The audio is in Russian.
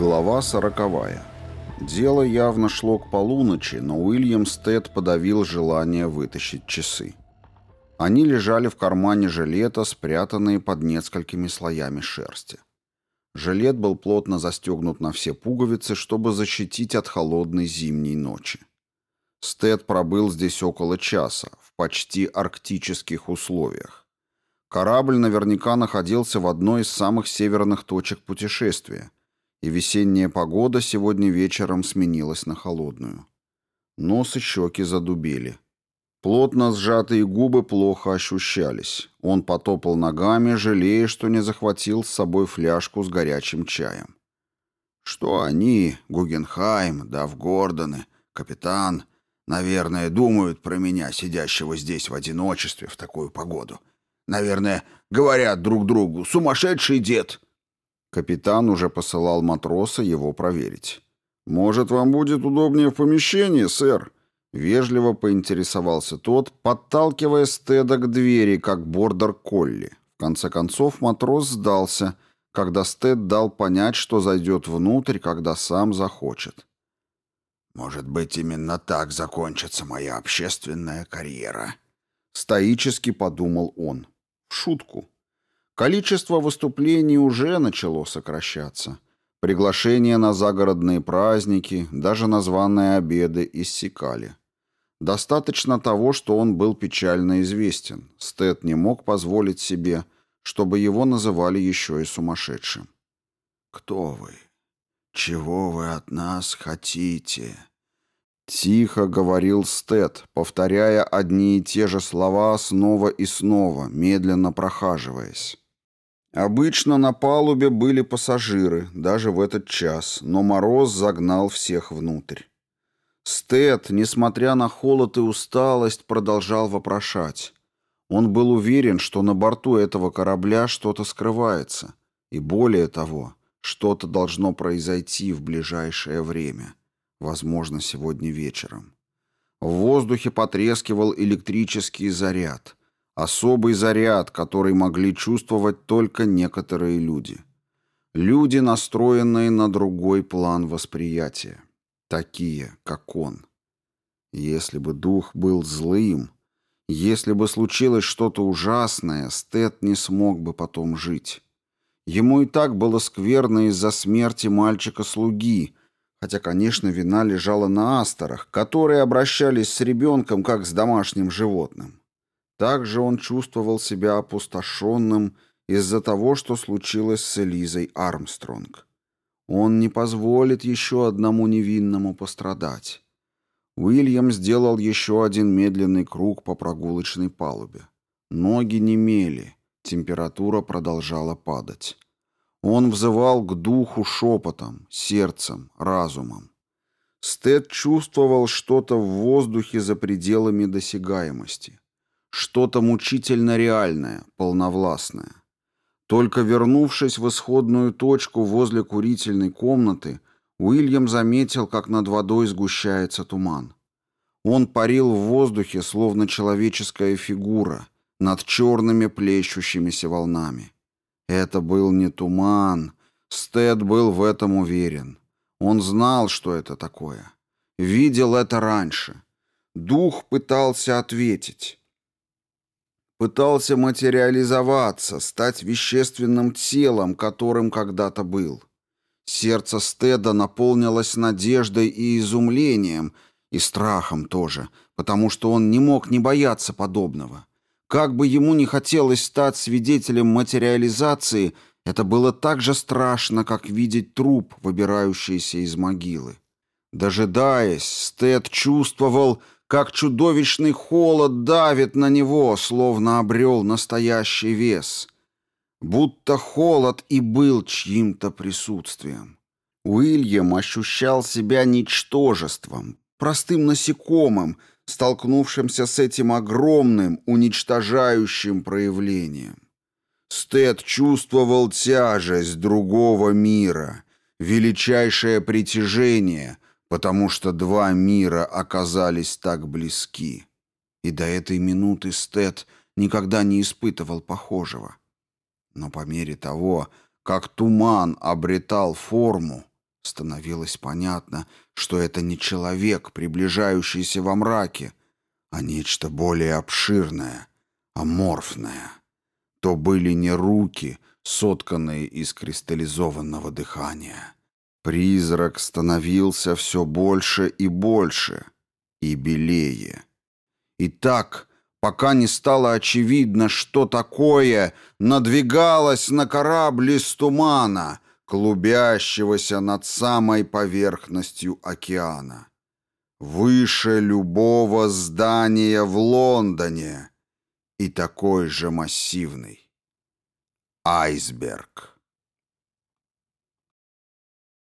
Голова сороковая. Дело явно шло к полуночи, но Уильям Стед подавил желание вытащить часы. Они лежали в кармане жилета, спрятанные под несколькими слоями шерсти. Жилет был плотно застегнут на все пуговицы, чтобы защитить от холодной зимней ночи. Стед пробыл здесь около часа, в почти арктических условиях. Корабль наверняка находился в одной из самых северных точек путешествия – и весенняя погода сегодня вечером сменилась на холодную. Нос и щеки задубели. Плотно сжатые губы плохо ощущались. Он потопал ногами, жалея, что не захватил с собой фляжку с горячим чаем. Что они, Гугенхайм, Дав Гордоны, капитан, наверное, думают про меня, сидящего здесь в одиночестве в такую погоду. Наверное, говорят друг другу «сумасшедший дед», Капитан уже посылал матроса его проверить. «Может, вам будет удобнее в помещении, сэр?» Вежливо поинтересовался тот, подталкивая Стеда к двери, как бордер Колли. В конце концов матрос сдался, когда Стед дал понять, что зайдет внутрь, когда сам захочет. «Может быть, именно так закончится моя общественная карьера», — стоически подумал он. В шутку. Количество выступлений уже начало сокращаться. Приглашения на загородные праздники, даже названные обеды иссякали. Достаточно того, что он был печально известен. Стэд не мог позволить себе, чтобы его называли еще и сумасшедшим. «Кто вы? Чего вы от нас хотите?» Тихо говорил Стэд, повторяя одни и те же слова снова и снова, медленно прохаживаясь. Обычно на палубе были пассажиры, даже в этот час, но мороз загнал всех внутрь. Стед, несмотря на холод и усталость, продолжал вопрошать. Он был уверен, что на борту этого корабля что-то скрывается, и более того, что-то должно произойти в ближайшее время, возможно, сегодня вечером. В воздухе потрескивал электрический заряд — особый заряд, который могли чувствовать только некоторые люди. Люди, настроенные на другой план восприятия. Такие, как он. Если бы дух был злым, если бы случилось что-то ужасное, Стэд не смог бы потом жить. Ему и так было скверно из-за смерти мальчика-слуги, хотя, конечно, вина лежала на астерах, которые обращались с ребенком как с домашним животным. Также он чувствовал себя опустошенным из-за того, что случилось с Элизой Армстронг. Он не позволит еще одному невинному пострадать. Уильям сделал еще один медленный круг по прогулочной палубе. Ноги немели, температура продолжала падать. Он взывал к духу шепотом, сердцем, разумом. Стед чувствовал что-то в воздухе за пределами досягаемости что-то мучительно реальное, полновластное. Только вернувшись в исходную точку возле курительной комнаты, Уильям заметил, как над водой сгущается туман. Он парил в воздухе, словно человеческая фигура, над черными плещущимися волнами. Это был не туман. Стед был в этом уверен. Он знал, что это такое. Видел это раньше. Дух пытался ответить пытался материализоваться, стать вещественным телом, которым когда-то был. Сердце Стеда наполнилось надеждой и изумлением, и страхом тоже, потому что он не мог не бояться подобного. Как бы ему не хотелось стать свидетелем материализации, это было так же страшно, как видеть труп, выбирающийся из могилы. Дожидаясь, Стед чувствовал, как чудовищный холод давит на него, словно обрел настоящий вес. Будто холод и был чьим-то присутствием. Уильям ощущал себя ничтожеством, простым насекомым, столкнувшимся с этим огромным, уничтожающим проявлением. Стед чувствовал тяжесть другого мира, величайшее притяжение — потому что два мира оказались так близки. И до этой минуты Стэд никогда не испытывал похожего. Но по мере того, как туман обретал форму, становилось понятно, что это не человек, приближающийся во мраке, а нечто более обширное, аморфное. То были не руки, сотканные из кристаллизованного дыхания. Призрак становился все больше и больше, и белее. И так, пока не стало очевидно, что такое, надвигалось на корабль из тумана, клубящегося над самой поверхностью океана. Выше любого здания в Лондоне и такой же массивный. Айсберг.